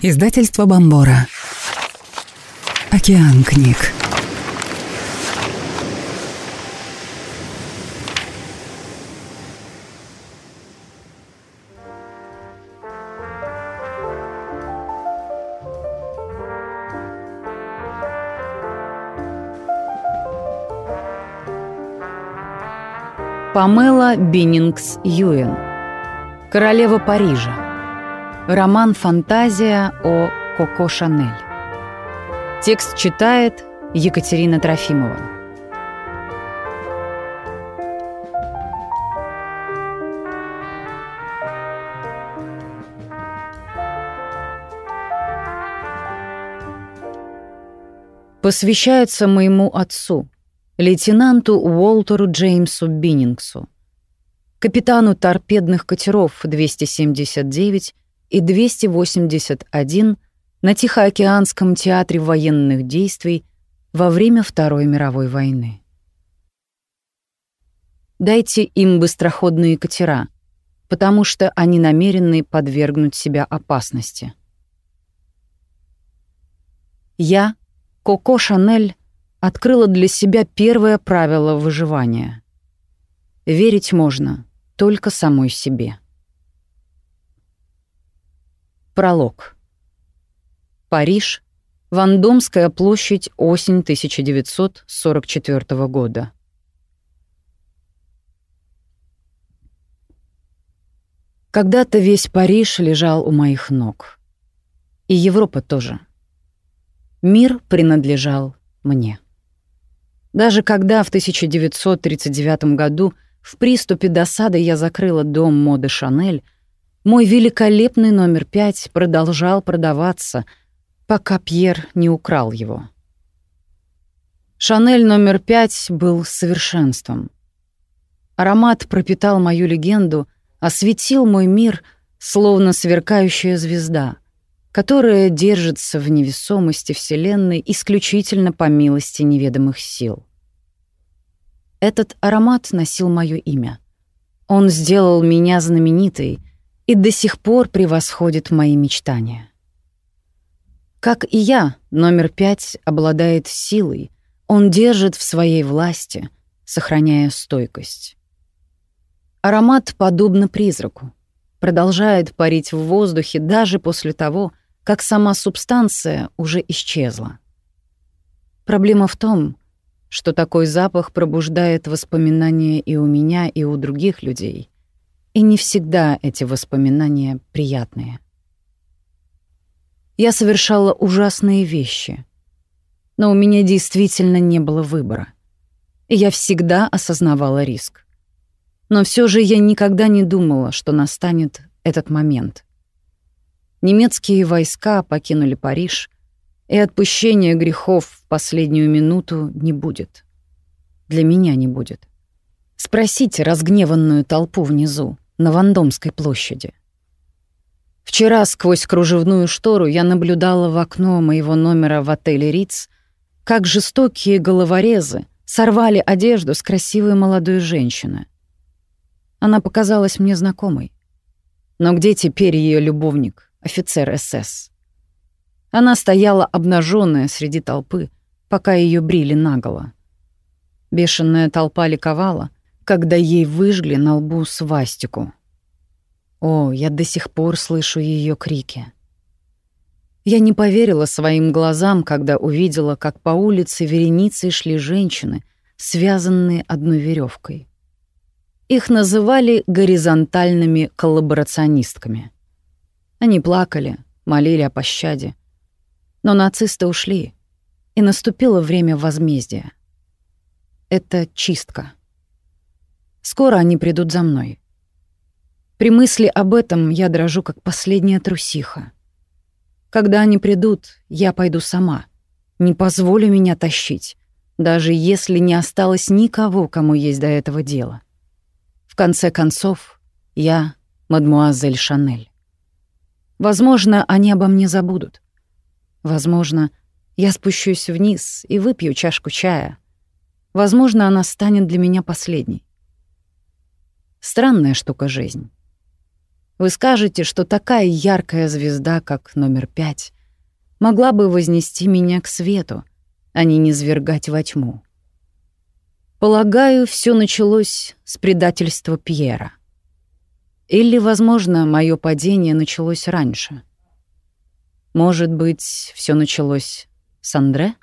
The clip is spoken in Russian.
Издательство Бомбора. Океан книг. Памела Биннингс Юэн. Королева Парижа. Роман «Фантазия» о Коко Шанель. Текст читает Екатерина Трофимова. Посвящается моему отцу, лейтенанту Уолтеру Джеймсу Биннингсу, капитану торпедных катеров 279 и 281 на Тихоокеанском театре военных действий во время Второй мировой войны. Дайте им быстроходные катера, потому что они намерены подвергнуть себя опасности. Я, Коко Шанель, открыла для себя первое правило выживания. Верить можно только самой себе. Пролог. Париж. Вандомская площадь. Осень 1944 года. Когда-то весь Париж лежал у моих ног. И Европа тоже. Мир принадлежал мне. Даже когда в 1939 году в приступе досады я закрыла дом моды «Шанель», мой великолепный номер пять продолжал продаваться, пока Пьер не украл его. «Шанель номер пять» был совершенством. Аромат пропитал мою легенду, осветил мой мир, словно сверкающая звезда, которая держится в невесомости Вселенной исключительно по милости неведомых сил. Этот аромат носил мое имя. Он сделал меня знаменитой и до сих пор превосходит мои мечтания. Как и я, номер пять обладает силой, он держит в своей власти, сохраняя стойкость. Аромат подобно призраку, продолжает парить в воздухе даже после того, как сама субстанция уже исчезла. Проблема в том, что такой запах пробуждает воспоминания и у меня, и у других людей. И не всегда эти воспоминания приятные. Я совершала ужасные вещи, но у меня действительно не было выбора. И я всегда осознавала риск. Но все же я никогда не думала, что настанет этот момент. Немецкие войска покинули Париж — и отпущения грехов в последнюю минуту не будет. Для меня не будет. Спросите разгневанную толпу внизу, на Вандомской площади. Вчера сквозь кружевную штору я наблюдала в окно моего номера в отеле «Риц», как жестокие головорезы сорвали одежду с красивой молодой женщины. Она показалась мне знакомой. Но где теперь ее любовник, офицер СС? Она стояла обнаженная среди толпы, пока ее брили наголо. Бешеная толпа ликовала, когда ей выжгли на лбу свастику. О, я до сих пор слышу ее крики. Я не поверила своим глазам, когда увидела, как по улице вереницей шли женщины, связанные одной веревкой. Их называли горизонтальными коллаборационистками. Они плакали, молили о пощаде, но нацисты ушли, и наступило время возмездия. Это чистка. Скоро они придут за мной. При мысли об этом я дрожу, как последняя трусиха. Когда они придут, я пойду сама. Не позволю меня тащить, даже если не осталось никого, кому есть до этого дело. В конце концов, я мадмуазель Шанель. Возможно, они обо мне забудут. Возможно, я спущусь вниз и выпью чашку чая. Возможно, она станет для меня последней. Странная штука жизнь. Вы скажете, что такая яркая звезда, как номер пять, могла бы вознести меня к свету, а не низвергать во тьму. Полагаю, все началось с предательства Пьера. Или, возможно, мое падение началось раньше. Может быть, все началось с Андре?